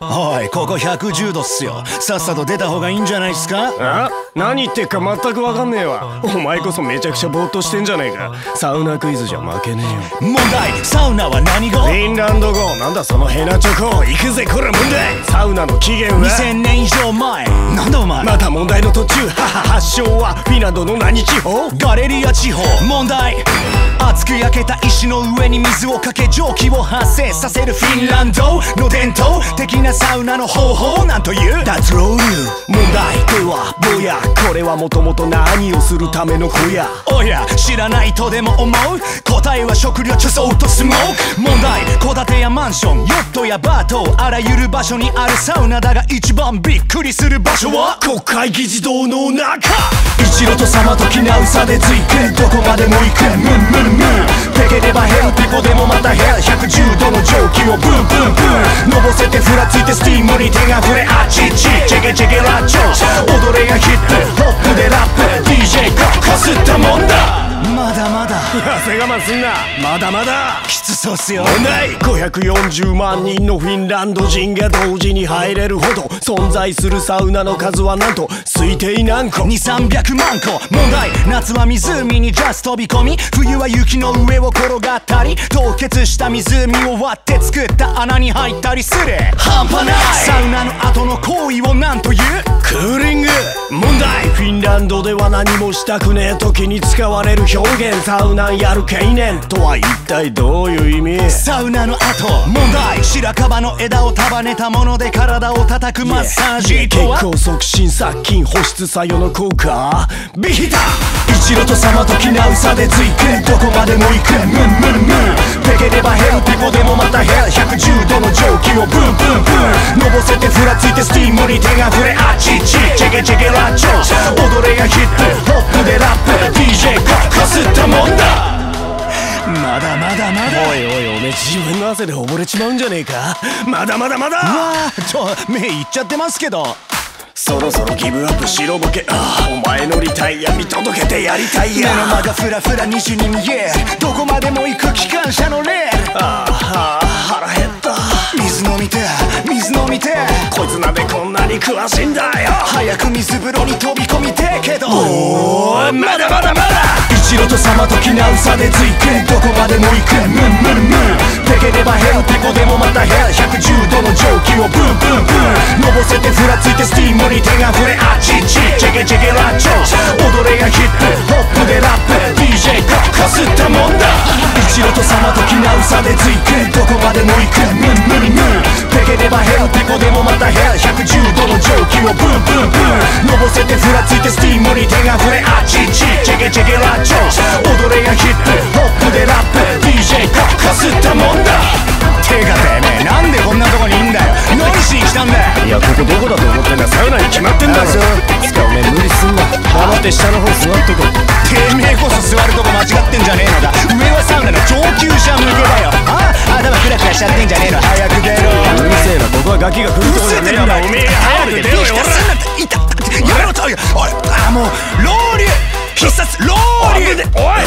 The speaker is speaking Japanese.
おいここ110度っすよ。さっさと出た方がいいんじゃないっすか？何言ってっか全くわかんねえわ。お前こそめちゃくちゃぼーっとしてんじゃねえかサウナクイズじゃ負けねえよ。問題。サウナは何語？フィンランド語。なんだそのヘナチョコ。行くぜこれ問題サウナの起源は？2000年以上前。なんだお前？また問題の途中。はは発祥はフィンランドの何地方？ガレリア地方。問題。熱く焼けた石の上に水をかけ蒸気を発生させるフィンランドの伝統的なサウナの方法なんという。ではぼや。これはもともと何をするための小屋おや知らないとでも思う？答えは食料貯蔵とスモーク。問題戸建てやマンション。ヨットやバーとあらゆる場所にあるサウナだが一番びっくりする場所は？国会議事堂の中。一路と様と気なうさでついてどこまでも行くムンムンムン。ペケればヘルペコでもまたヘル110度の蒸気をブンブンブン。のぼせてふらついてスティームに手が触れあちちチェケチェケラッチョ。踊れがヒップホップでラップ。DJ がかすったもんだ。だ。痩せ我慢すんな。まだまだ。きつそうっすよ。問題540万人のフィンランド人が同時に入れるほど存在するサウナの数はなんと推定何個。2300万個。問題夏は湖にジャス飛び込み冬は雪の上を転がったり凍結した湖を割って作った穴に入ったりする。半端ない。サウナの後の行為をなんランドでは何もしたくねえ時に使われる表現サウナンやるけいねんとは一体どういう意味？サウナの後問題。白樺の枝を束ねたもので体を叩くマッサージとは？血行促進殺菌保湿作用の効果？ビヒタ一路と様と気なうさでついてどこまでも行く。ムンムンムン。ペケればヘルペコでもまたヘル110度ふらついてスティームに手が触れあちちチェケチェケラッチョ。踊れがヒップホップでラップ。DJ ここすったもんだ。まだまだまだ。おいおいおめえ自分の汗で溺れちまうんじゃねえか。まだまだまだ。わあちょ目いっちゃってますけど。そろそろギブアップしろボケ。ああお前のリタイア見届けてやりたいや。目の間がフラフラ西に見え。どこまでも行く機関車のレール。あああ詳しいんだよ。早く水風呂に飛び込みてえけど。おまだまだまだ。一路と様ときなうさでついてどこまでも行く。ムンムンムン。でければヘルペコでもまたヘル110度の蒸気をブンブンブン。のぼせてフラついてスティームに手が触れあちちチェケチェケラッチョ。踊れがヒップホップでラップ。DJ ここすったもんだ。一路と様と気なうさでついてどこまでも行く。ムンムンムン。ペケればヘルペコでもまたヘル110度の蒸気をブンブンブン。のぼせてふらついてスティームに手が触れあちちチェケチェケラッチョ。踊れがヒップホップ男だと思ってんだ。サウナに決まってんだろ。つかおめえ無理すんな。黙って下の方座っとけてめえこそ座るとこ間違ってんじゃねえの上はサウナの上級者向けだよ。あ頭クラクラしちゃってんじゃねえの。早く出ろ。うるせえなここはガキが来るとこじゃねえんだおめえ早く出ろ。よやめろとおいあもう必殺老流おい。